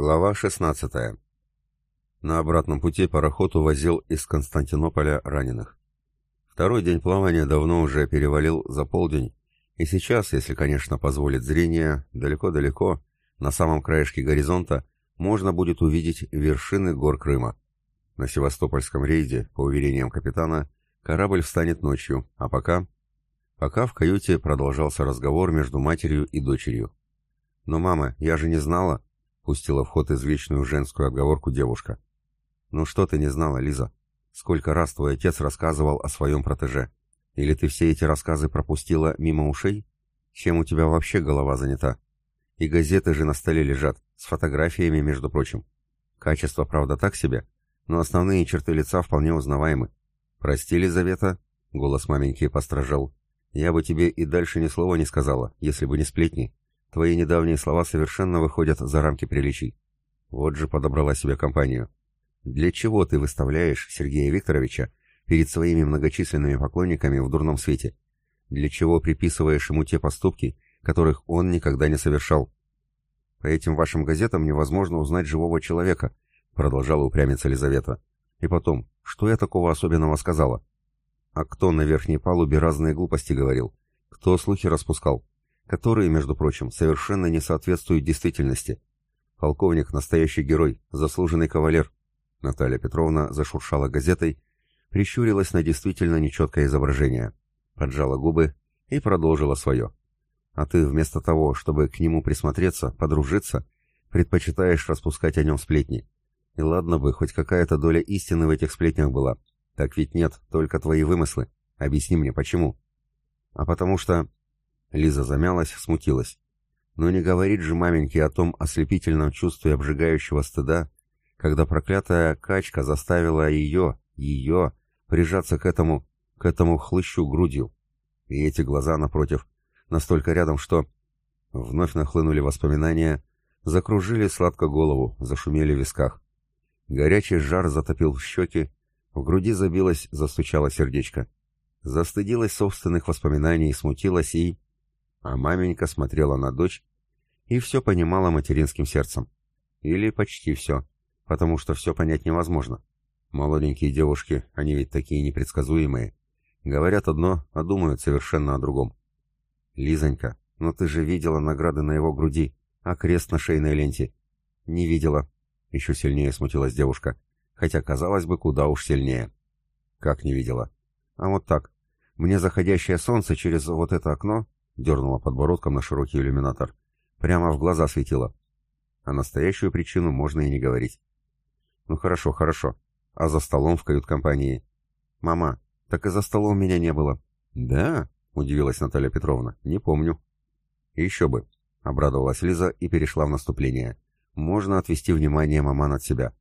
Глава 16. На обратном пути пароход увозил из Константинополя раненых. Второй день плавания давно уже перевалил за полдень, и сейчас, если, конечно, позволит зрение, далеко-далеко, на самом краешке горизонта, можно будет увидеть вершины гор Крыма. На севастопольском рейде, по уверениям капитана, корабль встанет ночью, а пока... Пока в каюте продолжался разговор между матерью и дочерью. «Но, мама, я же не знала», пустила в ход извечную женскую отговорку девушка. «Ну что ты не знала, Лиза? Сколько раз твой отец рассказывал о своем протеже? Или ты все эти рассказы пропустила мимо ушей? Чем у тебя вообще голова занята? И газеты же на столе лежат, с фотографиями, между прочим. Качество, правда, так себе, но основные черты лица вполне узнаваемы. Прости, Лизавета, голос маменьки постражал. Я бы тебе и дальше ни слова не сказала, если бы не сплетни. Твои недавние слова совершенно выходят за рамки приличий. Вот же подобрала себе компанию. Для чего ты выставляешь Сергея Викторовича перед своими многочисленными поклонниками в дурном свете? Для чего приписываешь ему те поступки, которых он никогда не совершал? По этим вашим газетам невозможно узнать живого человека, продолжала упрямиться Лизавета. И потом, что я такого особенного сказала? А кто на верхней палубе разные глупости говорил? Кто слухи распускал? Которые, между прочим, совершенно не соответствуют действительности. Полковник – настоящий герой, заслуженный кавалер. Наталья Петровна зашуршала газетой, прищурилась на действительно нечеткое изображение, поджала губы и продолжила свое. А ты вместо того, чтобы к нему присмотреться, подружиться, предпочитаешь распускать о нем сплетни. И ладно бы, хоть какая-то доля истины в этих сплетнях была. Так ведь нет, только твои вымыслы. Объясни мне, почему? А потому что Лиза замялась, смутилась. Но не говорит же маменьке о том ослепительном чувстве обжигающего стыда, когда проклятая качка заставила ее, ее, прижаться к этому, к этому хлыщу грудью. И эти глаза, напротив, настолько рядом, что... Вновь нахлынули воспоминания, закружили сладко голову, зашумели в висках. Горячий жар затопил щеки, в груди забилось, застучало сердечко. Застыдилась собственных воспоминаний, смутилась и... А маменька смотрела на дочь и все понимала материнским сердцем. Или почти все, потому что все понять невозможно. Молоденькие девушки, они ведь такие непредсказуемые. Говорят одно, а думают совершенно о другом. «Лизонька, но ты же видела награды на его груди, а крест на шейной ленте?» «Не видела», — еще сильнее смутилась девушка, хотя, казалось бы, куда уж сильнее. «Как не видела?» «А вот так. Мне заходящее солнце через вот это окно дернула подбородком на широкий иллюминатор. Прямо в глаза светило. А настоящую причину можно и не говорить. Ну хорошо, хорошо. А за столом в кают-компании? Мама, так и за столом меня не было. Да? Удивилась Наталья Петровна. Не помню. Еще бы. Обрадовалась Лиза и перешла в наступление. Можно отвести внимание маман от себя.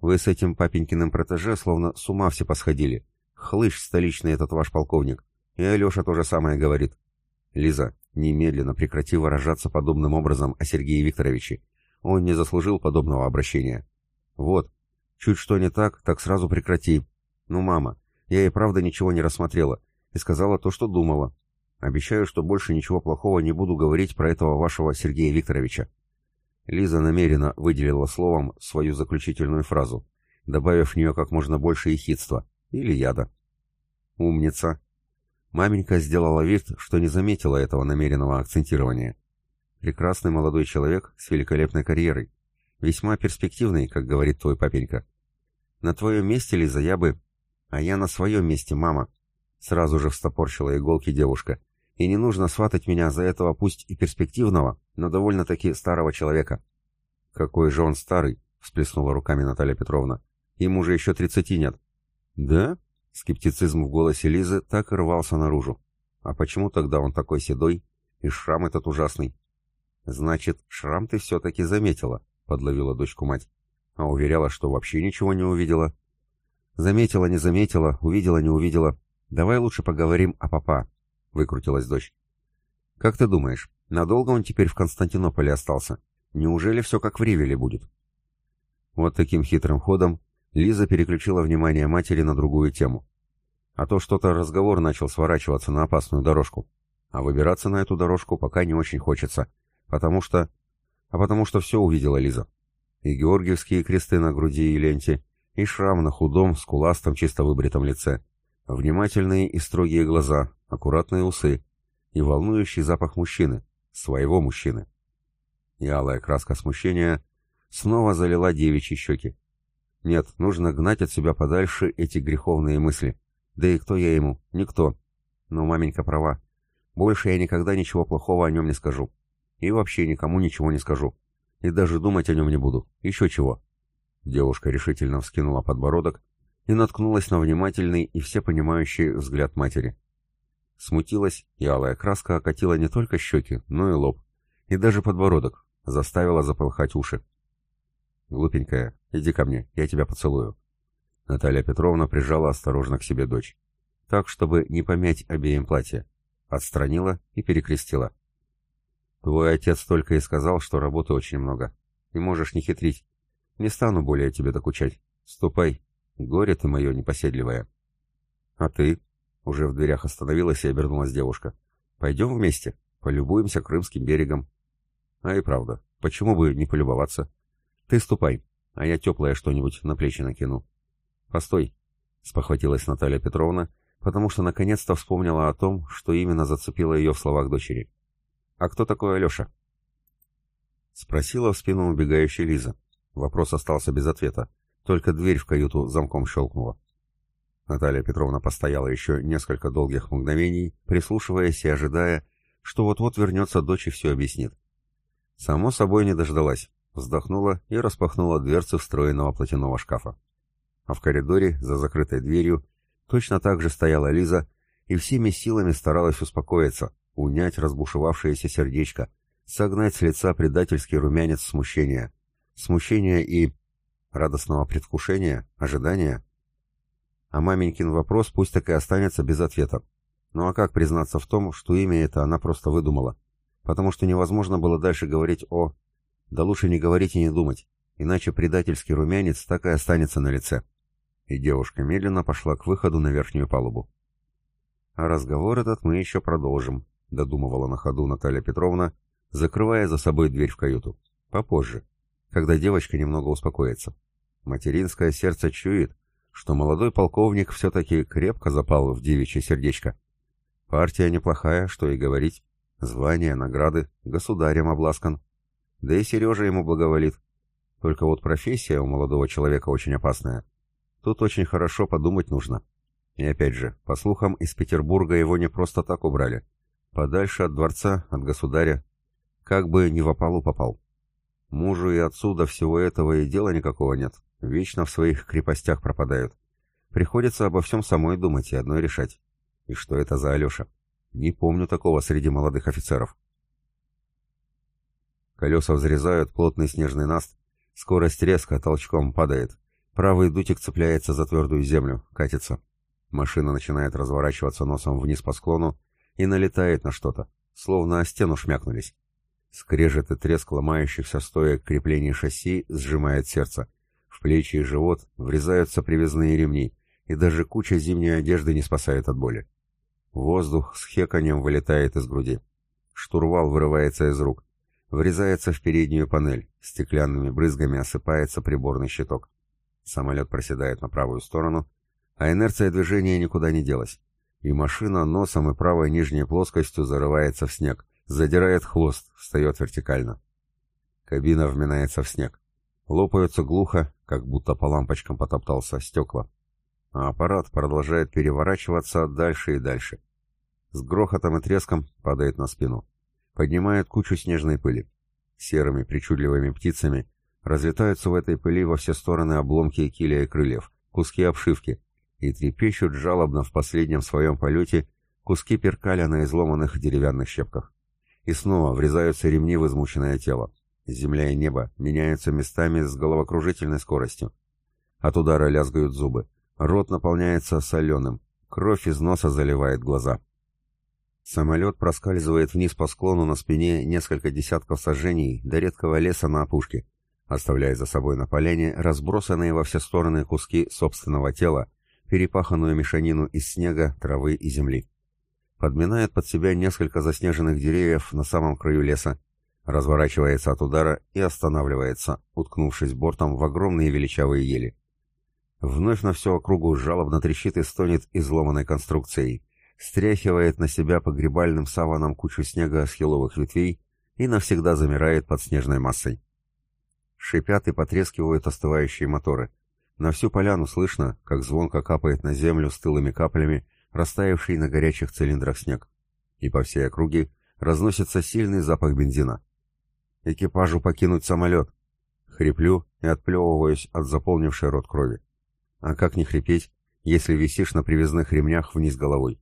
Вы с этим папенькиным протеже словно с ума все посходили. Хлыщ столичный этот ваш полковник. И Алеша то же самое говорит. Лиза, немедленно прекрати выражаться подобным образом о Сергее Викторовиче. Он не заслужил подобного обращения. Вот, чуть что не так, так сразу прекрати. Ну, мама, я и правда ничего не рассмотрела и сказала то, что думала. Обещаю, что больше ничего плохого не буду говорить про этого вашего Сергея Викторовича. Лиза намеренно выделила словом свою заключительную фразу, добавив в нее как можно больше ехидства или яда. «Умница!» Маменька сделала вид, что не заметила этого намеренного акцентирования. Прекрасный молодой человек с великолепной карьерой. Весьма перспективный, как говорит твой папенька. На твоем месте, Лиза, я бы... А я на своем месте, мама. Сразу же встопорщила иголки девушка. И не нужно сватать меня за этого пусть и перспективного, но довольно-таки старого человека. Какой же он старый, всплеснула руками Наталья Петровна. Ему же еще тридцати нет. Да? Скептицизм в голосе Лизы так и рвался наружу. А почему тогда он такой седой? И шрам этот ужасный. Значит, шрам ты все-таки заметила, подловила дочку мать. А уверяла, что вообще ничего не увидела. Заметила, не заметила, увидела, не увидела. Давай лучше поговорим о папа, выкрутилась дочь. Как ты думаешь, надолго он теперь в Константинополе остался? Неужели все как в Ривеле будет? Вот таким хитрым ходом Лиза переключила внимание матери на другую тему. А то что-то разговор начал сворачиваться на опасную дорожку. А выбираться на эту дорожку пока не очень хочется, потому что... А потому что все увидела Лиза. И георгиевские кресты на груди и ленте, и шрам на худом, скуластом, чисто выбритом лице, внимательные и строгие глаза, аккуратные усы и волнующий запах мужчины, своего мужчины. И алая краска смущения снова залила девичьи щеки. Нет, нужно гнать от себя подальше эти греховные мысли. Да и кто я ему? Никто. Но маменька права. Больше я никогда ничего плохого о нем не скажу. И вообще никому ничего не скажу. И даже думать о нем не буду. Еще чего. Девушка решительно вскинула подбородок и наткнулась на внимательный и всепонимающий взгляд матери. Смутилась, и алая краска окатила не только щеки, но и лоб. И даже подбородок, заставила заполхать уши. «Глупенькая, иди ко мне, я тебя поцелую». Наталья Петровна прижала осторожно к себе дочь. Так, чтобы не помять обеим платье. Отстранила и перекрестила. «Твой отец только и сказал, что работы очень много. И можешь не хитрить. Не стану более тебе докучать. Ступай. Горе ты мое непоседливое». «А ты?» Уже в дверях остановилась и обернулась девушка. «Пойдем вместе. Полюбуемся Крымским берегом». «А и правда. Почему бы не полюбоваться?» «Ты ступай, а я теплое что-нибудь на плечи накину». «Постой», — спохватилась Наталья Петровна, потому что наконец-то вспомнила о том, что именно зацепило ее в словах дочери. «А кто такой Алеша?» Спросила в спину убегающая Лиза. Вопрос остался без ответа, только дверь в каюту замком щелкнула. Наталья Петровна постояла еще несколько долгих мгновений, прислушиваясь и ожидая, что вот-вот вернется дочь и все объяснит. Само собой не дождалась вздохнула и распахнула дверцы встроенного платяного шкафа. А в коридоре, за закрытой дверью, точно так же стояла Лиза и всеми силами старалась успокоиться, унять разбушевавшееся сердечко, согнать с лица предательский румянец смущения. Смущения и... радостного предвкушения, ожидания. А маменькин вопрос пусть так и останется без ответа. Ну а как признаться в том, что имя это она просто выдумала? Потому что невозможно было дальше говорить о да лучше не говорить и не думать, иначе предательский румянец так и останется на лице. И девушка медленно пошла к выходу на верхнюю палубу. А разговор этот мы еще продолжим, додумывала на ходу Наталья Петровна, закрывая за собой дверь в каюту. Попозже, когда девочка немного успокоится. Материнское сердце чует, что молодой полковник все-таки крепко запал в девичье сердечко. Партия неплохая, что и говорить. Звания, награды, государем обласкан. Да и Сережа ему благоволит. Только вот профессия у молодого человека очень опасная. Тут очень хорошо подумать нужно. И опять же, по слухам, из Петербурга его не просто так убрали. Подальше от дворца, от государя. Как бы не в опалу попал. Мужу и отцу всего этого и дела никакого нет. Вечно в своих крепостях пропадают. Приходится обо всем самой думать и одной решать. И что это за Алеша? Не помню такого среди молодых офицеров. Колеса взрезают плотный снежный наст, скорость резко, толчком падает. Правый дутик цепляется за твердую землю, катится. Машина начинает разворачиваться носом вниз по склону и налетает на что-то, словно о стену шмякнулись. Скрежет и треск ломающихся стоек креплений шасси сжимает сердце. В плечи и живот врезаются привязные ремни, и даже куча зимней одежды не спасает от боли. Воздух с хеканьем вылетает из груди. Штурвал вырывается из рук. Врезается в переднюю панель, стеклянными брызгами осыпается приборный щиток. Самолет проседает на правую сторону, а инерция движения никуда не делась. И машина носом и правой нижней плоскостью зарывается в снег, задирает хвост, встает вертикально. Кабина вминается в снег. Лопаются глухо, как будто по лампочкам потоптался, стекла. А аппарат продолжает переворачиваться дальше и дальше. С грохотом и треском падает на спину поднимает кучу снежной пыли. Серыми причудливыми птицами разлетаются в этой пыли во все стороны обломки киля и крыльев, куски обшивки, и трепещут жалобно в последнем своем полете куски перкаля на изломанных деревянных щепках. И снова врезаются ремни в измученное тело. Земля и небо меняются местами с головокружительной скоростью. От удара лязгают зубы. Рот наполняется соленым. Кровь из носа заливает глаза. Самолет проскальзывает вниз по склону на спине несколько десятков сажений до редкого леса на опушке, оставляя за собой на поляне разбросанные во все стороны куски собственного тела, перепаханную мешанину из снега, травы и земли. Подминает под себя несколько заснеженных деревьев на самом краю леса, разворачивается от удара и останавливается, уткнувшись бортом в огромные величавые ели. Вновь на всю округу жалобно трещит и стонет изломанной конструкцией, стряхивает на себя погребальным саваном кучу снега с еловых ветвей и навсегда замирает под снежной массой. Шипят и потрескивают остывающие моторы. На всю поляну слышно, как звонко капает на землю стылыми каплями растаявший на горячих цилиндрах снег. И по всей округе разносится сильный запах бензина. Экипажу покинуть самолет. Хриплю и отплевываюсь от заполнившей рот крови. А как не хрипеть, если висишь на привязных ремнях вниз головой?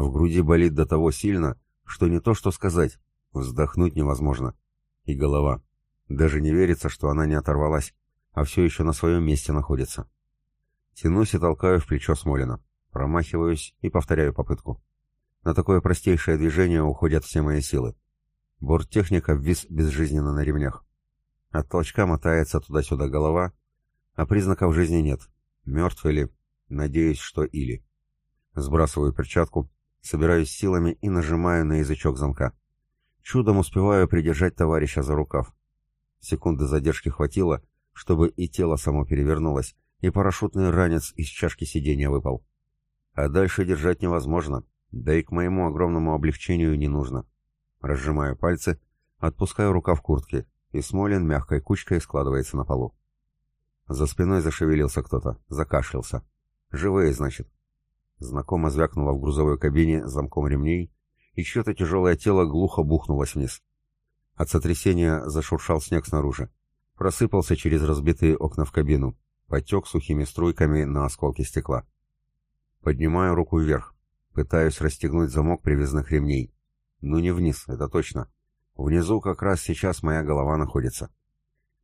В груди болит до того сильно, что не то что сказать, вздохнуть невозможно. И голова. Даже не верится, что она не оторвалась, а все еще на своем месте находится. Тянусь и толкаю в плечо Смолина. Промахиваюсь и повторяю попытку. На такое простейшее движение уходят все мои силы. Борттехник обвис безжизненно на ремнях. От толчка мотается туда-сюда голова, а признаков жизни нет. Мертв или... Надеюсь, что или. Сбрасываю перчатку, собираюсь силами и нажимаю на язычок замка. Чудом успеваю придержать товарища за рукав. Секунды задержки хватило, чтобы и тело само перевернулось, и парашютный ранец из чашки сиденья выпал. А дальше держать невозможно, да и к моему огромному облегчению не нужно. Разжимаю пальцы, отпускаю рукав куртки, и Смолин мягкой кучкой складывается на полу. За спиной зашевелился кто-то, закашлялся. Живые, значит. Знакомо звякнуло в грузовой кабине замком ремней, и чье-то тяжелое тело глухо бухнулось вниз. От сотрясения зашуршал снег снаружи. Просыпался через разбитые окна в кабину, потек сухими струйками на осколки стекла. Поднимаю руку вверх. Пытаюсь расстегнуть замок привязных ремней. Ну не вниз, это точно. Внизу как раз сейчас моя голова находится.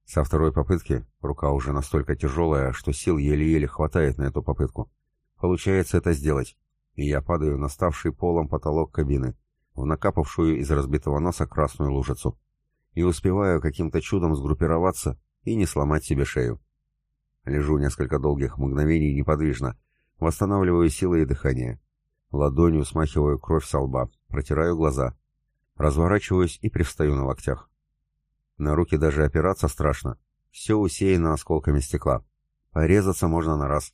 Со второй попытки рука уже настолько тяжелая, что сил еле-еле хватает на эту попытку. Получается это сделать, и я падаю на ставший полом потолок кабины, в накапавшую из разбитого носа красную лужицу, и успеваю каким-то чудом сгруппироваться и не сломать себе шею. Лежу несколько долгих мгновений неподвижно, Восстанавливаю силы и дыхание. Ладонью смахиваю кровь со лба, протираю глаза. Разворачиваюсь и привстаю на локтях. На руки даже опираться страшно. Все усеяно осколками стекла. Порезаться можно на раз.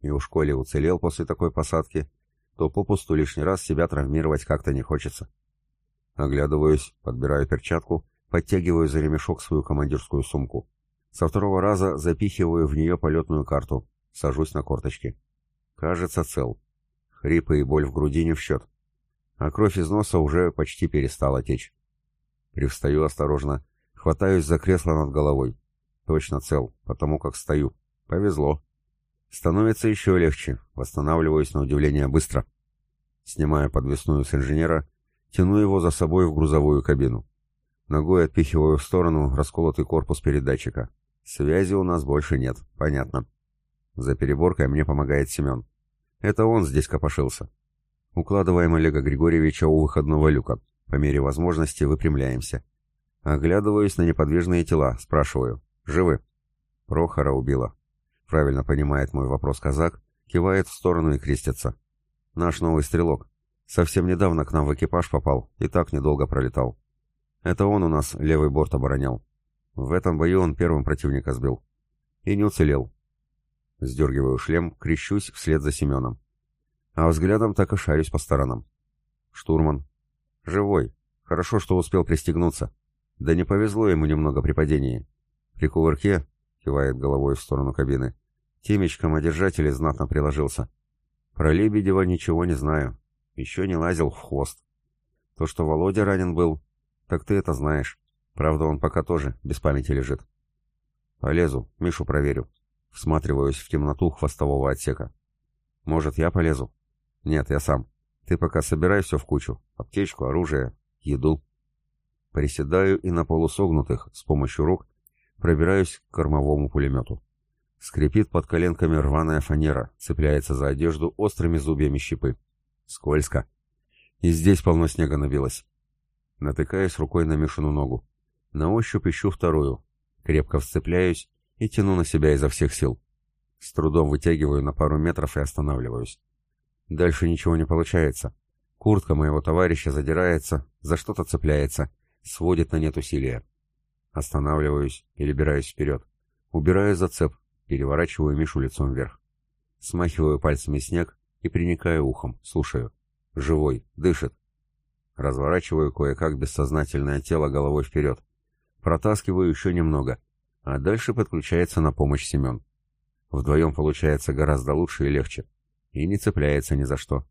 И уж коли уцелел после такой посадки, то попусту лишний раз себя травмировать как-то не хочется. Оглядываюсь, подбираю перчатку, подтягиваю за ремешок свою командирскую сумку. Со второго раза запихиваю в нее полетную карту, сажусь на корточки. Кажется, цел. Хрипы и боль в груди не в счет. А кровь из носа уже почти перестала течь. Привстаю осторожно, хватаюсь за кресло над головой. Точно цел, потому как стою. Повезло. Становится еще легче, восстанавливаюсь на удивление быстро. Снимаю подвесную с инженера, тяну его за собой в грузовую кабину. Ногой отпихиваю в сторону расколотый корпус передатчика. Связи у нас больше нет, понятно. За переборкой мне помогает Семен. Это он здесь копошился. Укладываем Олега Григорьевича у выходного люка. По мере возможности выпрямляемся. Оглядываюсь на неподвижные тела, спрашиваю. «Живы?» Прохора убила. Правильно понимает мой вопрос казак, кивает в сторону и крестится. Наш новый стрелок. Совсем недавно к нам в экипаж попал и так недолго пролетал. Это он у нас левый борт оборонял. В этом бою он первым противника сбил. И не уцелел. Сдергиваю шлем, крещусь вслед за Семеном. А взглядом так и шарюсь по сторонам. Штурман. Живой. Хорошо, что успел пристегнуться. Да не повезло ему немного при падении. При кувырке, кивает головой в сторону кабины, Тимич комодержатель знатно приложился. Про Лебедева ничего не знаю. Еще не лазил в хвост. То, что Володя ранен был, так ты это знаешь. Правда, он пока тоже без памяти лежит. Полезу, Мишу проверю. Всматриваюсь в темноту хвостового отсека. «Может, я полезу?» «Нет, я сам. Ты пока собирай все в кучу. Аптечку, оружие, еду». Приседаю и на полусогнутых, с помощью рук, пробираюсь к кормовому пулемету. Скрипит под коленками рваная фанера, цепляется за одежду острыми зубьями щепы. Скользко. И здесь полно снега набилось. Натыкаюсь рукой на Мишину ногу. На ощупь ищу вторую. Крепко вцепляюсь и тяну на себя изо всех сил. С трудом вытягиваю на пару метров и останавливаюсь. Дальше ничего не получается. Куртка моего товарища задирается, за что-то цепляется. Сводит на нет усилия. Останавливаюсь, перебираюсь вперед. Убираю зацеп, переворачиваю Мишу лицом вверх. Смахиваю пальцами снег и приникаю ухом, слушаю. Живой, дышит. Разворачиваю кое-как бессознательное тело головой вперед. Протаскиваю еще немного, а дальше подключается на помощь Семен. Вдвоем получается гораздо лучше и легче. И не цепляется ни за что.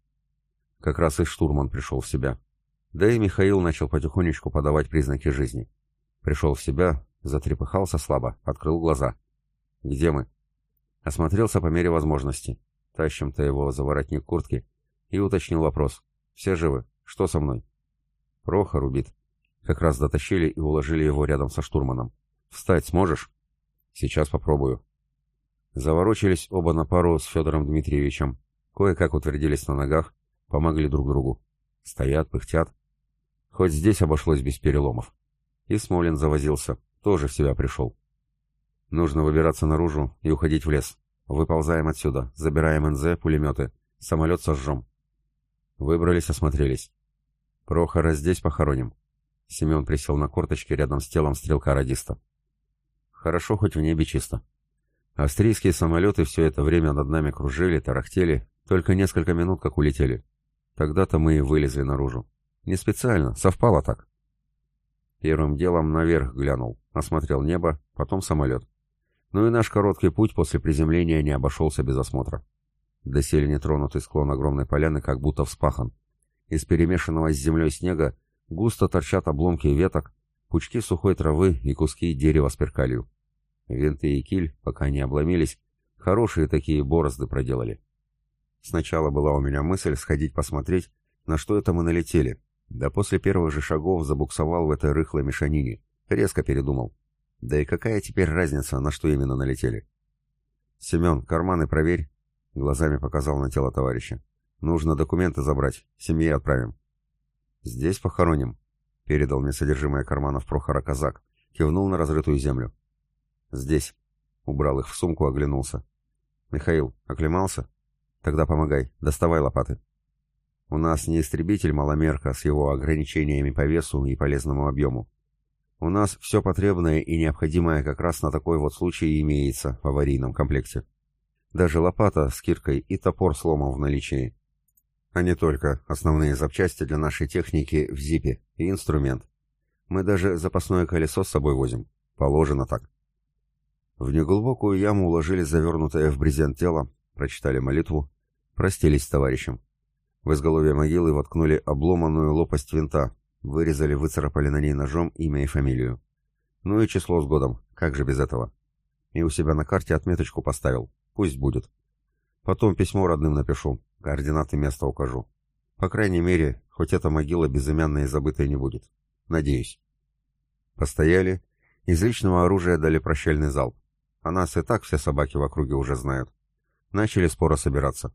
Как раз и штурман пришел в себя. Да и Михаил начал потихонечку подавать признаки жизни. Пришел в себя, затрепыхался слабо, открыл глаза. «Где мы?» Осмотрелся по мере возможности. Тащим-то его за воротник куртки и уточнил вопрос. «Все живы? Что со мной?» «Прохор убит». Как раз дотащили и уложили его рядом со штурманом. «Встать сможешь?» «Сейчас попробую». Заворочились оба на пару с Федором Дмитриевичем. Кое-как утвердились на ногах, помогли друг другу. Стоят, пыхтят. Хоть здесь обошлось без переломов. И Смолин завозился, тоже в себя пришел. Нужно выбираться наружу и уходить в лес. Выползаем отсюда, забираем НЗ, пулеметы. Самолет сожжем. Выбрались, осмотрелись. Прохора здесь похороним. Семен присел на корточки рядом с телом стрелка-радиста. Хорошо, хоть в небе чисто. Австрийские самолеты все это время над нами кружили, тарахтели, только несколько минут как улетели. Тогда-то мы и вылезли наружу. Не специально, совпало так. Первым делом наверх глянул, осмотрел небо, потом самолет. Ну и наш короткий путь после приземления не обошелся без осмотра. Доселе нетронутый склон огромной поляны как будто вспахан. Из перемешанного с землей снега густо торчат обломки веток, пучки сухой травы и куски дерева с перкалью. Винты и киль, пока не обломились, хорошие такие борозды проделали. Сначала была у меня мысль сходить посмотреть, на что это мы налетели, да после первых же шагов забуксовал в этой рыхлой мешанине, резко передумал. Да и какая теперь разница, на что именно налетели? «Семен, карманы проверь», — глазами показал на тело товарища. «Нужно документы забрать, семье отправим». «Здесь похороним», — передал мне содержимое карманов Прохора казак, кивнул на разрытую землю. «Здесь». Убрал их в сумку, оглянулся. «Михаил, оклемался? Тогда помогай, доставай лопаты». У нас не истребитель маломерка с его ограничениями по весу и полезному объему. У нас все потребное и необходимое как раз на такой вот случай имеется в аварийном комплекте. Даже лопата с киркой и топор сломом в наличии. А не только основные запчасти для нашей техники в зипе и инструмент. Мы даже запасное колесо с собой возим. Положено так. В неглубокую яму уложили завернутое в брезент тело, прочитали молитву, простились с товарищем. В изголовье могилы воткнули обломанную лопасть винта, вырезали, выцарапали на ней ножом имя и фамилию. Ну и число с годом, как же без этого. И у себя на карте отметочку поставил, пусть будет. Потом письмо родным напишу, координаты места укажу. По крайней мере, хоть эта могила безымянная и забытая не будет. Надеюсь. Постояли, из личного оружия дали прощальный залп. О нас и так все собаки в округе уже знают. Начали споро собираться.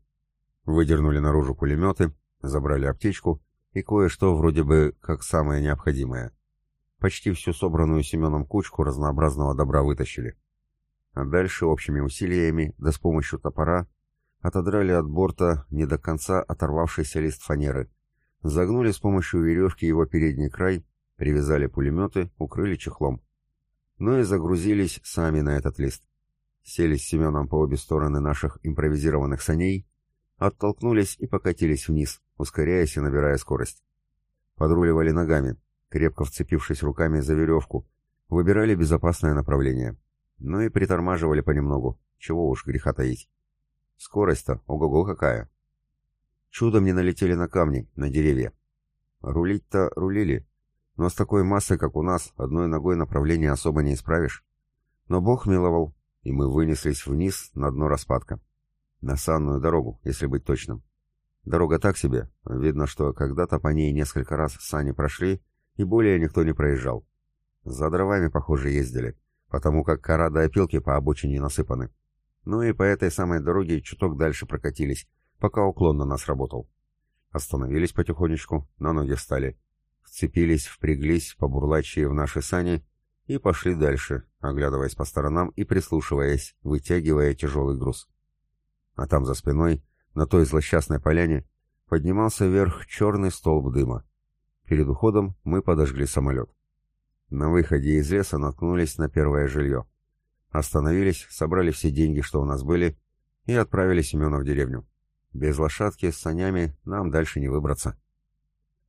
Выдернули наружу пулеметы, забрали аптечку и кое-что вроде бы как самое необходимое. Почти всю собранную Семеном кучку разнообразного добра вытащили. А дальше общими усилиями, да с помощью топора, отодрали от борта не до конца оторвавшийся лист фанеры, загнули с помощью веревки его передний край, привязали пулеметы, укрыли чехлом но и загрузились сами на этот лист. Сели с Семеном по обе стороны наших импровизированных саней, оттолкнулись и покатились вниз, ускоряясь и набирая скорость. Подруливали ногами, крепко вцепившись руками за веревку, выбирали безопасное направление. Ну и притормаживали понемногу, чего уж греха таить. Скорость-то, ого-го какая! Чудом не налетели на камни, на деревья. Рулить-то рулили, но с такой массой, как у нас, одной ногой направление особо не исправишь. Но Бог миловал, и мы вынеслись вниз на дно распадка. На санную дорогу, если быть точным. Дорога так себе, видно, что когда-то по ней несколько раз сани прошли, и более никто не проезжал. За дровами, похоже, ездили, потому как кора до опилки по обочине насыпаны. Ну и по этой самой дороге чуток дальше прокатились, пока уклон на нас работал. Остановились потихонечку, на ноги встали — вцепились, впряглись, побурлачие в наши сани и пошли дальше, оглядываясь по сторонам и прислушиваясь, вытягивая тяжелый груз. А там за спиной, на той злосчастной поляне, поднимался вверх черный столб дыма. Перед уходом мы подожгли самолет. На выходе из леса наткнулись на первое жилье. Остановились, собрали все деньги, что у нас были, и отправили Семена в деревню. Без лошадки с санями нам дальше не выбраться.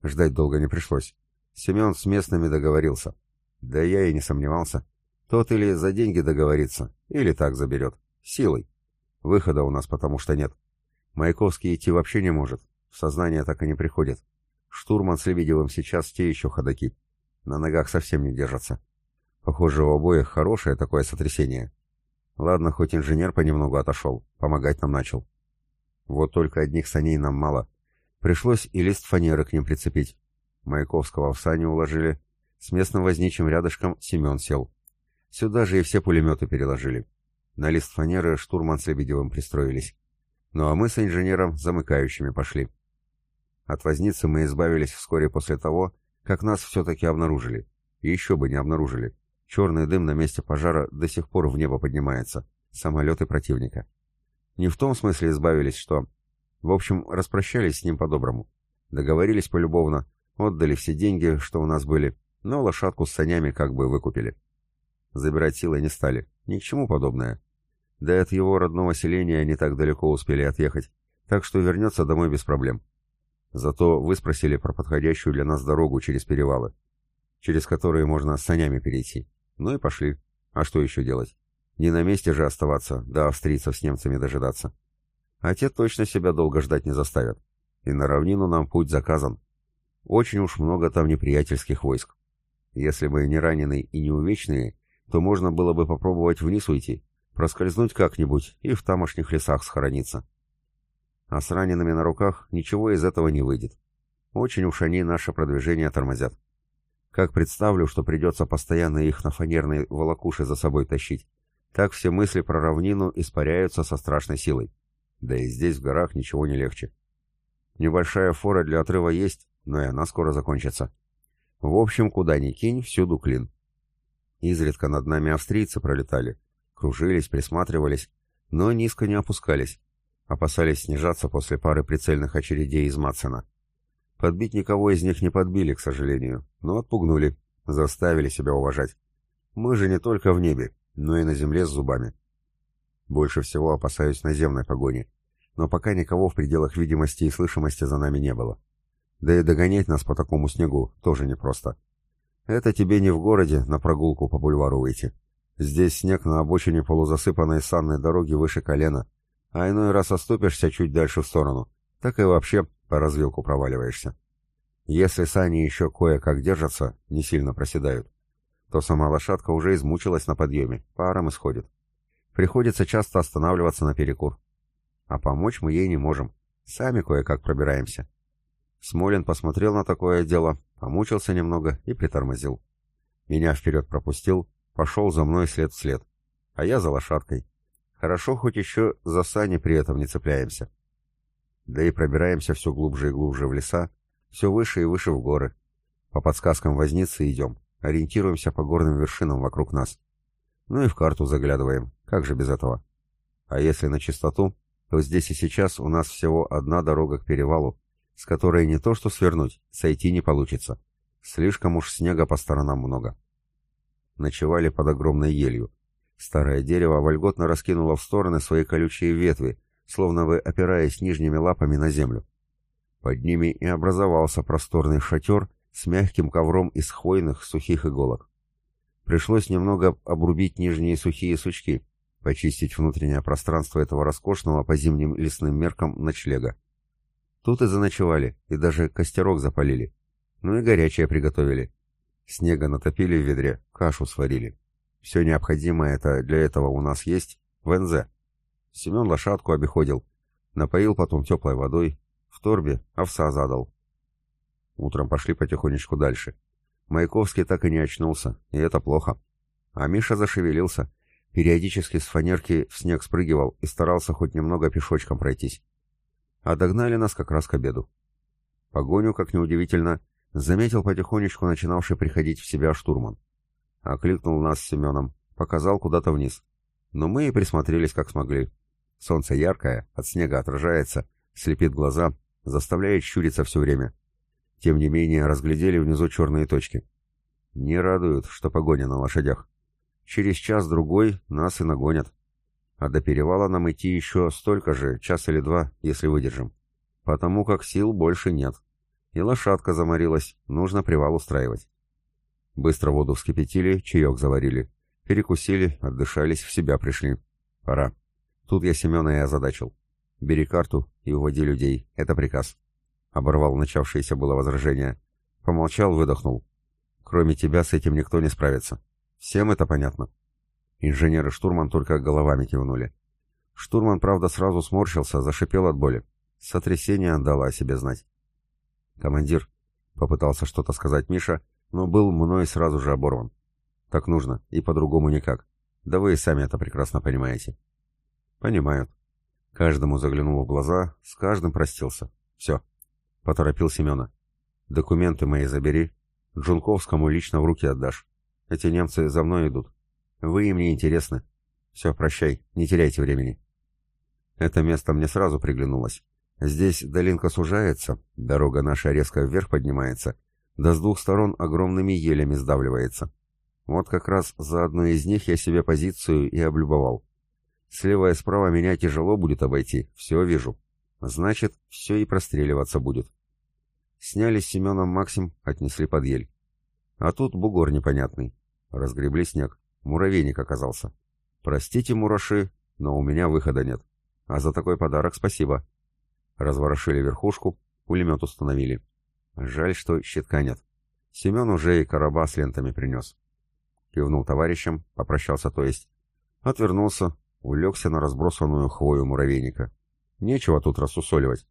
Ждать долго не пришлось. Семен с местными договорился. Да я и не сомневался. Тот или за деньги договорится, или так заберет. Силой. Выхода у нас потому что нет. Маяковский идти вообще не может. В сознание так и не приходит. Штурман с Лебедевым сейчас те еще ходаки. На ногах совсем не держатся. Похоже, у обоих хорошее такое сотрясение. Ладно, хоть инженер понемногу отошел, помогать нам начал. Вот только одних саней нам мало. Пришлось и лист фанеры к ним прицепить. Маяковского в сани уложили. С местным возничим рядышком Семен сел. Сюда же и все пулеметы переложили. На лист фанеры штурман с Лебедевым пристроились. Ну а мы с инженером замыкающими пошли. От возницы мы избавились вскоре после того, как нас все-таки обнаружили. И еще бы не обнаружили. Черный дым на месте пожара до сих пор в небо поднимается. Самолеты противника. Не в том смысле избавились, что... В общем, распрощались с ним по-доброму. Договорились полюбовно, отдали все деньги, что у нас были, но лошадку с санями как бы выкупили. Забирать силы не стали. Ни к чему подобное. Да и от его родного селения не так далеко успели отъехать, так что вернется домой без проблем. Зато вы спросили про подходящую для нас дорогу через перевалы, через которые можно с санями перейти. Ну и пошли. А что еще делать? Не на месте же оставаться, да австрийцев с немцами дожидаться. А те точно себя долго ждать не заставят. И на равнину нам путь заказан. Очень уж много там неприятельских войск. Если мы не раненые и не увечные, то можно было бы попробовать вниз уйти, проскользнуть как-нибудь и в тамошних лесах схорониться а с ранеными на руках ничего из этого не выйдет. Очень уж они наше продвижение тормозят. Как представлю, что придется постоянно их на фанерной волокуше за собой тащить, так все мысли про равнину испаряются со страшной силой. Да и здесь, в горах, ничего не легче. Небольшая фора для отрыва есть, но и она скоро закончится. В общем, куда ни кинь, всюду клин. Изредка над нами австрийцы пролетали, кружились, присматривались, но низко не опускались, Опасались снижаться после пары прицельных очередей из Матсена. Подбить никого из них не подбили, к сожалению, но отпугнули, заставили себя уважать. Мы же не только в небе, но и на земле с зубами. Больше всего опасаюсь наземной погони, но пока никого в пределах видимости и слышимости за нами не было. Да и догонять нас по такому снегу тоже непросто. Это тебе не в городе на прогулку по бульвару выйти. Здесь снег на обочине полузасыпанной санной дороги выше колена, а иной раз оступишься чуть дальше в сторону, так и вообще по развилку проваливаешься. Если сани еще кое-как держатся, не сильно проседают, то сама лошадка уже измучилась на подъеме, паром исходит. Приходится часто останавливаться на перекур. А помочь мы ей не можем, сами кое-как пробираемся. Смолин посмотрел на такое дело, помучился немного и притормозил. Меня вперед пропустил, пошел за мной след в след, а я за лошадкой. Хорошо, хоть еще за сани при этом не цепляемся. Да и пробираемся все глубже и глубже в леса, все выше и выше в горы. По подсказкам возницы идем, ориентируемся по горным вершинам вокруг нас. Ну и в карту заглядываем, как же без этого. А если на чистоту, то здесь и сейчас у нас всего одна дорога к перевалу, с которой не то что свернуть, сойти не получится. Слишком уж снега по сторонам много. Ночевали под огромной елью. Старое дерево вольготно раскинуло в стороны свои колючие ветви, словно бы опираясь нижними лапами на землю. Под ними и образовался просторный шатер с мягким ковром из хвойных сухих иголок. Пришлось немного обрубить нижние сухие сучки, почистить внутреннее пространство этого роскошного по зимним лесным меркам ночлега. Тут и заночевали, и даже костерок запалили. Ну и горячее приготовили. Снега натопили в ведре, кашу сварили. Все необходимое это для этого у нас есть в НЗ. Семен лошадку обиходил, напоил потом теплой водой, в торбе овса задал. Утром пошли потихонечку дальше. Маяковский так и не очнулся, и это плохо. А Миша зашевелился, периодически с фанерки в снег спрыгивал и старался хоть немного пешочком пройтись. А догнали нас как раз к обеду. Погоню, как неудивительно, заметил потихонечку начинавший приходить в себя штурман. Окликнул нас с Семеном, показал куда-то вниз. Но мы и присмотрелись как смогли. Солнце яркое, от снега отражается, слепит глаза, заставляет щуриться все время. Тем не менее, разглядели внизу черные точки. Не радуют, что погоня на лошадях. Через час-другой нас и нагонят. А до перевала нам идти еще столько же, час или два, если выдержим. Потому как сил больше нет. И лошадка заморилась, нужно привал устраивать. Быстро воду вскипятили, чаек заварили. Перекусили, отдышались, в себя пришли. Пора. Тут я Семена и озадачил. Бери карту и уводи людей. Это приказ. Оборвал начавшееся было возражение. Помолчал, выдохнул. Кроме тебя с этим никто не справится. Всем это понятно. Инженер и штурман только головами кивнули. Штурман, правда, сразу сморщился, зашипел от боли. Сотрясение дало о себе знать. «Командир», — попытался что-то сказать Миша, но был мной сразу же оборван. «Так нужно, и по-другому никак. Да вы и сами это прекрасно понимаете». «Понимают». Каждому заглянул в глаза, с каждым простился. «Все». Поторопил Семена. «Документы мои забери. Джунковскому лично в руки отдашь. Эти немцы за мной идут. Вы им не интересны. Все, прощай, не теряйте времени». Это место мне сразу приглянулось. Здесь долинка сужается, дорога наша резко вверх поднимается, да с двух сторон огромными елями сдавливается. Вот как раз за одной из них я себе позицию и облюбовал. Слева и справа меня тяжело будет обойти, все вижу. Значит, все и простреливаться будет. Сняли с Семеном Максим, отнесли под ель. А тут бугор непонятный. Разгребли снег. Муравейник оказался. Простите, мураши, но у меня выхода нет. А за такой подарок спасибо. Разворошили верхушку, пулемет установили. Жаль, что щитка нет. Семен уже и короба с лентами принес. Кивнул товарищам, попрощался то есть. Отвернулся, улегся на разбросанную хвою муравейника. Нечего тут рассусоливать.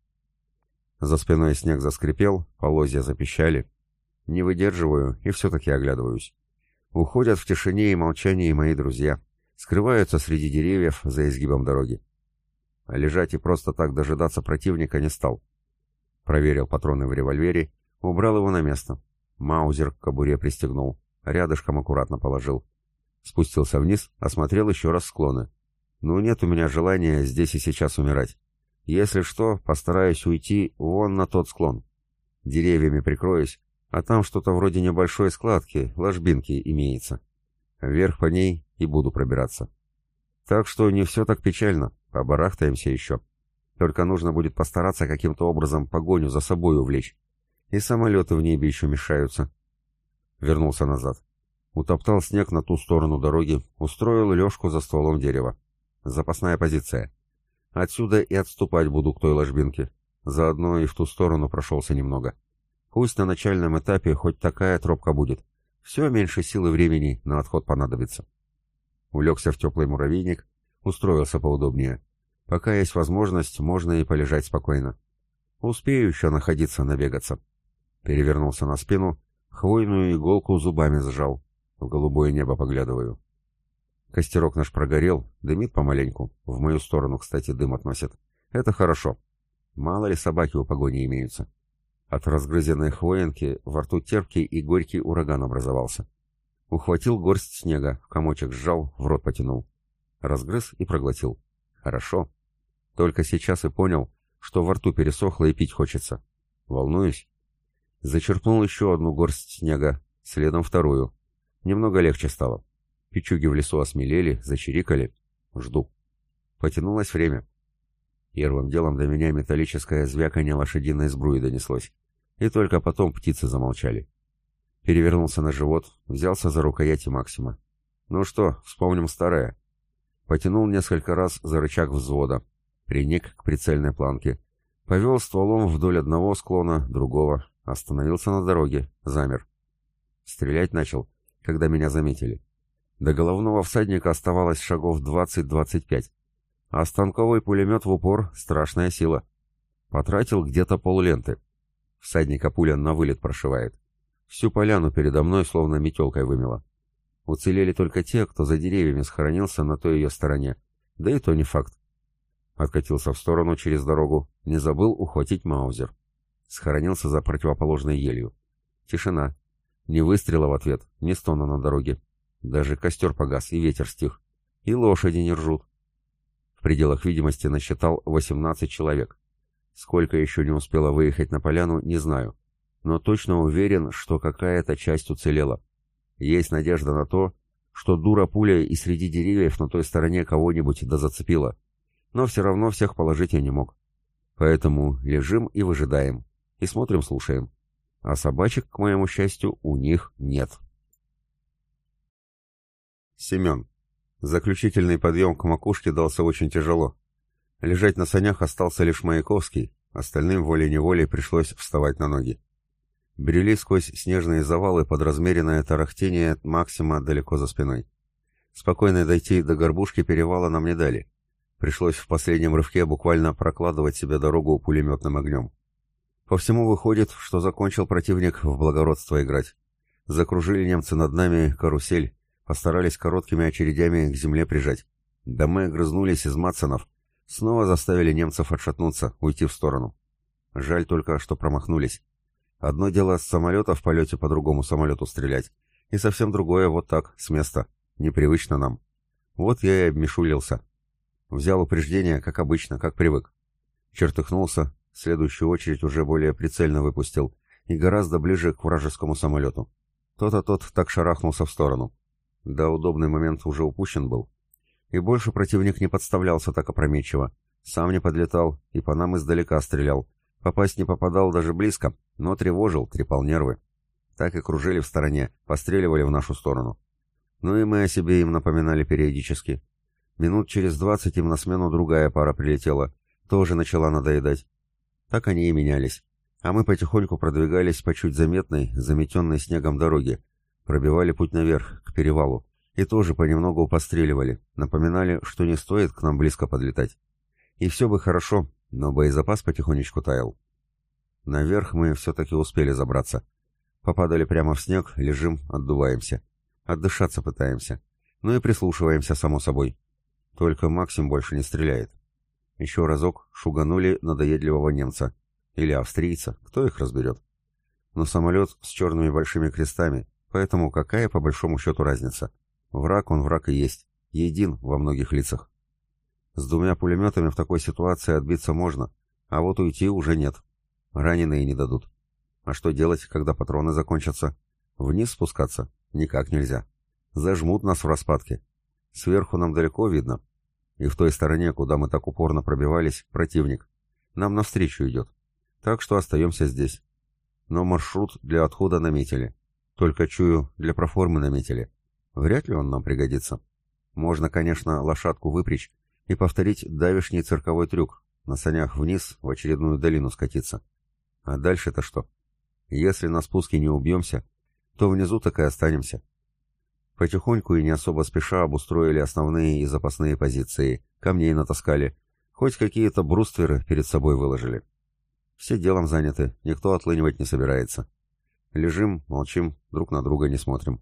За спиной снег заскрипел, полозья запищали. Не выдерживаю и все-таки оглядываюсь. Уходят в тишине и молчании мои друзья. Скрываются среди деревьев за изгибом дороги а лежать и просто так дожидаться противника не стал. Проверил патроны в револьвере, убрал его на место. Маузер к кобуре пристегнул, рядышком аккуратно положил. Спустился вниз, осмотрел еще раз склоны. Ну, нет у меня желания здесь и сейчас умирать. Если что, постараюсь уйти вон на тот склон. Деревьями прикроюсь, а там что-то вроде небольшой складки, ложбинки имеется. Вверх по ней и буду пробираться. Так что не все так печально. Побарахтаемся еще. Только нужно будет постараться каким-то образом погоню за собой увлечь. И самолеты в небе еще мешаются. Вернулся назад. Утоптал снег на ту сторону дороги, устроил лёжку за стволом дерева. Запасная позиция. Отсюда и отступать буду к той ложбинке. Заодно и в ту сторону прошелся немного. Пусть на начальном этапе хоть такая тропка будет. Все меньше силы времени на отход понадобится. Улегся в теплый муравейник, Устроился поудобнее. Пока есть возможность, можно и полежать спокойно. Успею еще находиться, набегаться. Перевернулся на спину, хвойную иголку зубами сжал. В голубое небо поглядываю. Костерок наш прогорел, дымит помаленьку. В мою сторону, кстати, дым относит. Это хорошо. Мало ли собаки у погони имеются. От разгрызенной хвоинки во рту терпкий и горький ураган образовался. Ухватил горсть снега, комочек сжал, в рот потянул. Разгрыз и проглотил. Хорошо. Только сейчас и понял, что во рту пересохло и пить хочется. Волнуюсь. Зачерпнул еще одну горсть снега, следом вторую. Немного легче стало. Печуги в лесу осмелели, зачирикали. Жду. Потянулось время. Первым делом до меня металлическое звяканье лошадиной сбруи донеслось. И только потом птицы замолчали. Перевернулся на живот, взялся за рукояти Максима. Ну что, вспомним старое. Потянул несколько раз за рычаг взвода. Приник к прицельной планке. Повел стволом вдоль одного склона, другого. Остановился на дороге. Замер. Стрелять начал, когда меня заметили. До головного всадника оставалось шагов 20-25. А станковый пулемет в упор — страшная сила. Потратил где-то полленты. Всадника пуля на вылет прошивает. Всю поляну передо мной словно метелкой вымела. Уцелели только те, кто за деревьями схоронился на той ее стороне. Да и то не факт. Откатился в сторону через дорогу, не забыл ухватить Маузер. Схоронился за противоположной елью. Тишина. Ни выстрела в ответ, ни стона на дороге. Даже костер погас, и ветер стих. И лошади не ржут. В пределах видимости насчитал 18 человек. Сколько еще не успело выехать на поляну, не знаю. Но точно уверен, что какая-то часть уцелела. Есть надежда на то, что дура пуля и среди деревьев на той стороне кого-нибудь да зацепила. Но все равно всех положить я не мог. Поэтому лежим и выжидаем. И смотрим-слушаем. А собачек, к моему счастью, у них нет. Семен. Заключительный подъем к макушке дался очень тяжело. Лежать на санях остался лишь Маяковский, остальным волей-неволей пришлось вставать на ноги. Брели сквозь снежные завалы под размеренное тарахтение Максима далеко за спиной. Спокойно дойти до горбушки перевала нам не дали. Пришлось в последнем рывке буквально прокладывать себе дорогу пулеметным огнем. По всему выходит, что закончил противник в благородство играть. Закружили немцы над нами карусель, постарались короткими очередями к земле прижать. Да мы грызнулись из Матсонов, снова заставили немцев отшатнуться, уйти в сторону. Жаль только, что промахнулись. Одно дело с самолета в полете по другому самолету стрелять, и совсем другое вот так, с места. Непривычно нам. Вот я и обмешулился. Взял упреждение, как обычно, как привык. Чертыхнулся, следующую очередь уже более прицельно выпустил, и гораздо ближе к вражескому самолету. Тот-а тот так шарахнулся в сторону. Да, удобный момент уже упущен был. И больше противник не подставлялся так опрометчиво. Сам не подлетал и по нам издалека стрелял, Попасть не попадал даже близко, но тревожил, трепал нервы. Так и кружили в стороне, постреливали в нашу сторону. Ну и мы о себе им напоминали периодически. Минут через двадцать им на смену другая пара прилетела, тоже начала надоедать. Так они и менялись. А мы потихоньку продвигались по чуть заметной, заметенной снегом дороге, пробивали путь наверх, к перевалу, и тоже понемногу постреливали, напоминали, что не стоит к нам близко подлетать. И все бы хорошо, но боезапас потихонечку таял. Наверх мы все-таки успели забраться. Попадали прямо в снег, лежим, отдуваемся. Отдышаться пытаемся. Ну и прислушиваемся, само собой. Только Максим больше не стреляет. Еще разок шуганули надоедливого немца. Или австрийца, кто их разберет. Но самолет с черными большими крестами, поэтому какая по большому счету разница? Враг он враг и есть, един во многих лицах. С двумя пулеметами в такой ситуации отбиться можно, а вот уйти уже нет. Раненые не дадут. А что делать, когда патроны закончатся? Вниз спускаться? Никак нельзя. Зажмут нас в распадке. Сверху нам далеко видно. И в той стороне, куда мы так упорно пробивались, противник. Нам навстречу идет. Так что остаемся здесь. Но маршрут для отхода наметили. Только чую, для проформы наметили. Вряд ли он нам пригодится. Можно, конечно, лошадку выпрячь и повторить давишний цирковой трюк, на санях вниз в очередную долину скатиться. А дальше-то что? Если на спуске не убьемся, то внизу так и останемся. Потихоньку и не особо спеша обустроили основные и запасные позиции, камней натаскали, хоть какие-то брустверы перед собой выложили. Все делом заняты, никто отлынивать не собирается. Лежим, молчим, друг на друга не смотрим.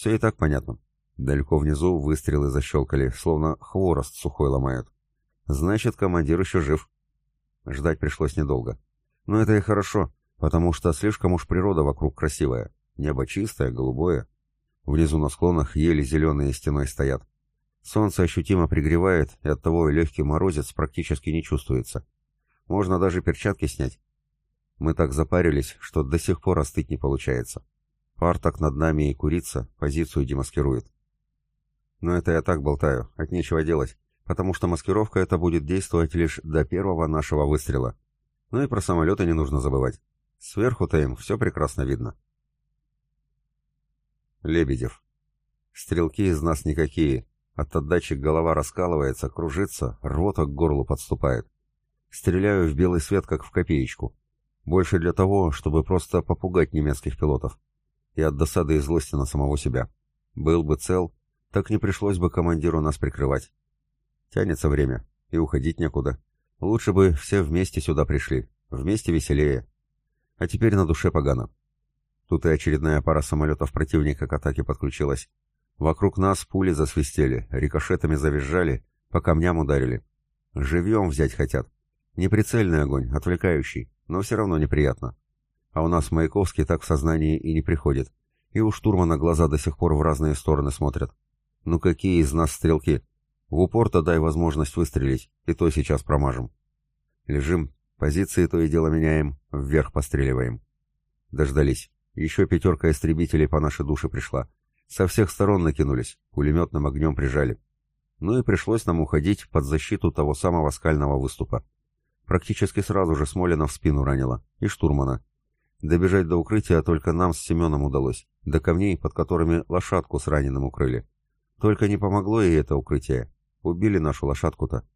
Все и так понятно. Далеко внизу выстрелы защелкали, словно хворост сухой ломают. Значит, командир еще жив. Ждать пришлось недолго. Но это и хорошо, потому что слишком уж природа вокруг красивая. Небо чистое, голубое. Внизу на склонах ели зеленые стеной стоят. Солнце ощутимо пригревает, и оттого легкий морозец практически не чувствуется. Можно даже перчатки снять. Мы так запарились, что до сих пор остыть не получается. Пар так над нами и курица позицию демаскирует. Но это я так болтаю, от нечего делать, потому что маскировка эта будет действовать лишь до первого нашего выстрела. Ну и про самолеты не нужно забывать. Сверху-то им все прекрасно видно. Лебедев. Стрелки из нас никакие. От отдачи голова раскалывается, кружится, рвота к горлу подступает. Стреляю в белый свет, как в копеечку. Больше для того, чтобы просто попугать немецких пилотов. И от досады и злости на самого себя. Был бы цел, так не пришлось бы командиру нас прикрывать. Тянется время, и уходить некуда. Лучше бы все вместе сюда пришли. Вместе веселее. А теперь на душе погано. Тут и очередная пара самолетов противника к атаке подключилась. Вокруг нас пули засвистели, рикошетами завизжали, по камням ударили. Живьем взять хотят. Неприцельный огонь, отвлекающий, но все равно неприятно. А у нас Маяковский так в сознании и не приходит. И у штурмана глаза до сих пор в разные стороны смотрят. Ну какие из нас стрелки? В упор-то дай возможность выстрелить, и то сейчас промажем. Лежим, позиции то и дело меняем, вверх постреливаем. Дождались. Еще пятерка истребителей по нашей душе пришла. Со всех сторон накинулись, пулеметным огнем прижали. Ну и пришлось нам уходить под защиту того самого скального выступа. Практически сразу же Смолина в спину ранило, и штурмана. Добежать до укрытия только нам с Семеном удалось, до камней, под которыми лошадку с раненым укрыли. Только не помогло и это укрытие. Убили нашу лошадку-то.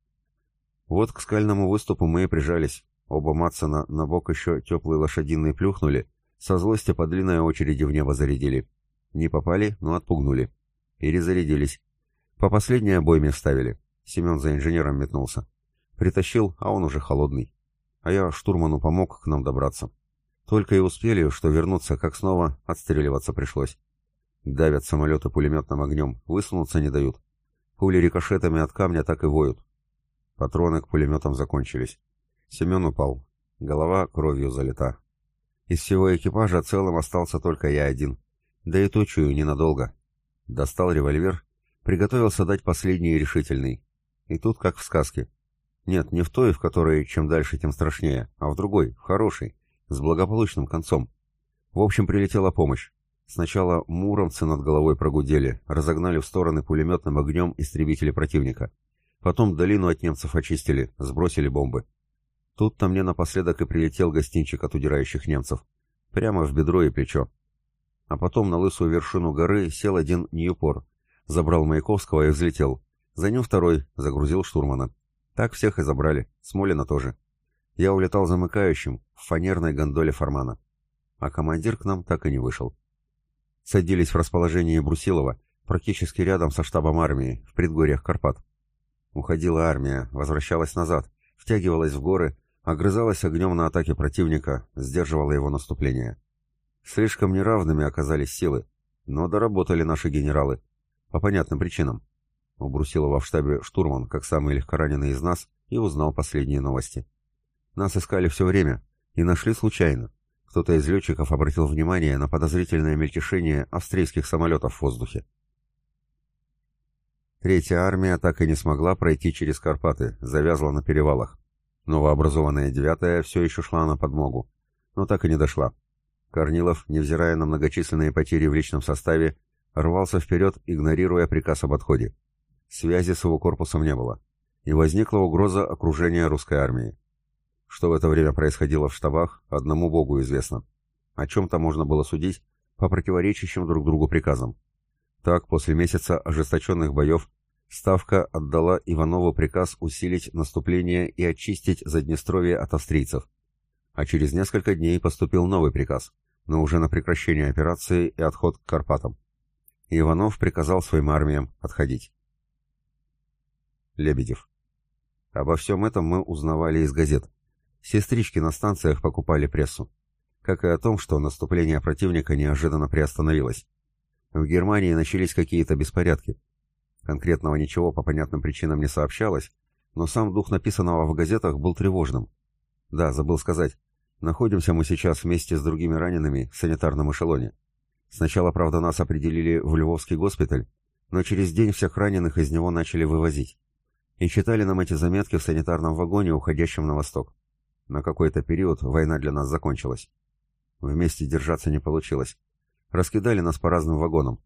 Вот к скальному выступу мы и прижались. Оба Матсона на бок еще теплые лошадиные плюхнули, со злости по длинной очереди в небо зарядили. Не попали, но отпугнули. Перезарядились. По последней обойме вставили. Семен за инженером метнулся. Притащил, а он уже холодный. А я штурману помог к нам добраться. Только и успели, что вернуться, как снова отстреливаться пришлось. Давят самолеты пулеметным огнем, высунуться не дают. Пули рикошетами от камня так и воют. Патроны к пулеметам закончились. Семен упал. Голова кровью залита. Из всего экипажа целым остался только я один. Да и то чую ненадолго. Достал револьвер, приготовился дать последний решительный. И тут как в сказке. Нет, не в той, в которой чем дальше, тем страшнее, а в другой, в хорошей, с благополучным концом. В общем, прилетела помощь. Сначала муромцы над головой прогудели, разогнали в стороны пулеметным огнем истребители противника. Потом долину от немцев очистили, сбросили бомбы. Тут-то мне напоследок и прилетел гостинчик от удирающих немцев. Прямо в бедро и плечо. А потом на лысую вершину горы сел один Ньюпор. Забрал Маяковского и взлетел. За ним второй, загрузил штурмана. Так всех и забрали, Смолина тоже. Я улетал замыкающим в фанерной гондоле Формана. А командир к нам так и не вышел. Садились в расположении Брусилова, практически рядом со штабом армии, в предгорьях Карпат. Уходила армия, возвращалась назад, втягивалась в горы, огрызалась огнем на атаке противника, сдерживала его наступление. Слишком неравными оказались силы, но доработали наши генералы. По понятным причинам. У Брусилова в штабе штурман, как самый легкораненый из нас, и узнал последние новости. Нас искали все время и нашли случайно. Кто-то из летчиков обратил внимание на подозрительное мельтешение австрийских самолетов в воздухе. Третья армия так и не смогла пройти через Карпаты, завязла на перевалах. Новообразованная девятая все еще шла на подмогу, но так и не дошла. Корнилов, невзирая на многочисленные потери в личном составе, рвался вперед, игнорируя приказ об отходе. Связи с его корпусом не было, и возникла угроза окружения русской армии. Что в это время происходило в штабах, одному Богу известно. О чем-то можно было судить по противоречащим друг другу приказам. Так, после месяца ожесточенных боев, Ставка отдала Иванову приказ усилить наступление и очистить Заднестровье от австрийцев. А через несколько дней поступил новый приказ, но уже на прекращение операции и отход к Карпатам. Иванов приказал своим армиям отходить. Лебедев. Обо всем этом мы узнавали из газет. Сестрички на станциях покупали прессу. Как и о том, что наступление противника неожиданно приостановилось. В Германии начались какие-то беспорядки. Конкретного ничего по понятным причинам не сообщалось, но сам дух написанного в газетах был тревожным. Да, забыл сказать. Находимся мы сейчас вместе с другими ранеными в санитарном эшелоне. Сначала, правда, нас определили в Львовский госпиталь, но через день всех раненых из него начали вывозить. И читали нам эти заметки в санитарном вагоне, уходящем на восток. На какой-то период война для нас закончилась. Вместе держаться не получилось. Раскидали нас по разным вагонам.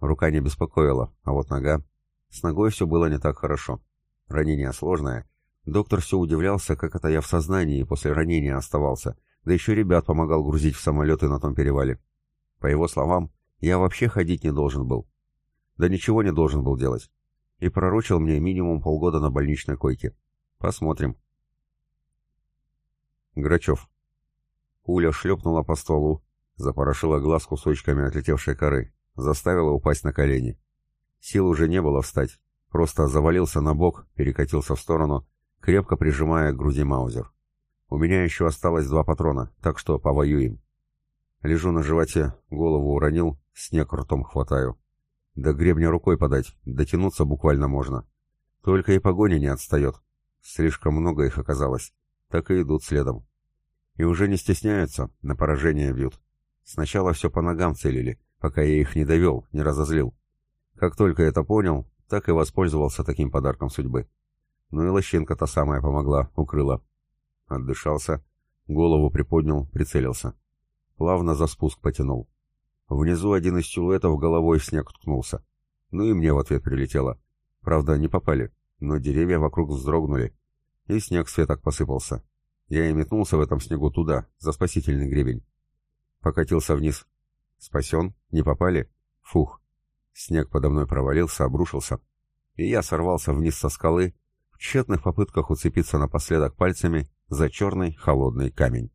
Рука не беспокоила, а вот нога... С ногой все было не так хорошо. Ранение сложное. Доктор все удивлялся, как это я в сознании после ранения оставался, да еще ребят помогал грузить в самолеты на том перевале. По его словам, я вообще ходить не должен был. Да ничего не должен был делать. И пророчил мне минимум полгода на больничной койке. Посмотрим. Грачев. Пуля шлепнула по стволу, запорошила глаз кусочками отлетевшей коры, заставила упасть на колени. Сил уже не было встать, просто завалился на бок, перекатился в сторону, крепко прижимая к груди маузер. У меня еще осталось два патрона, так что повоюем. Лежу на животе, голову уронил, снег ртом хватаю. До гребня рукой подать, дотянуться буквально можно. Только и погоня не отстает. Слишком много их оказалось. Так и идут следом. И уже не стесняются, на поражение бьют. Сначала все по ногам целили, пока я их не довел, не разозлил. Как только это понял, так и воспользовался таким подарком судьбы. Ну и лощинка та самая помогла, укрыла. Отдышался, голову приподнял, прицелился. Плавно за спуск потянул. Внизу один из силуэтов головой в снег ткнулся. Ну и мне в ответ прилетело. Правда, не попали, но деревья вокруг вздрогнули, и снег с веток посыпался. Я и метнулся в этом снегу туда, за спасительный гребень. Покатился вниз. Спасен? Не попали? Фух. Снег подо мной провалился, обрушился. И я сорвался вниз со скалы, в тщетных попытках уцепиться напоследок пальцами за черный холодный камень.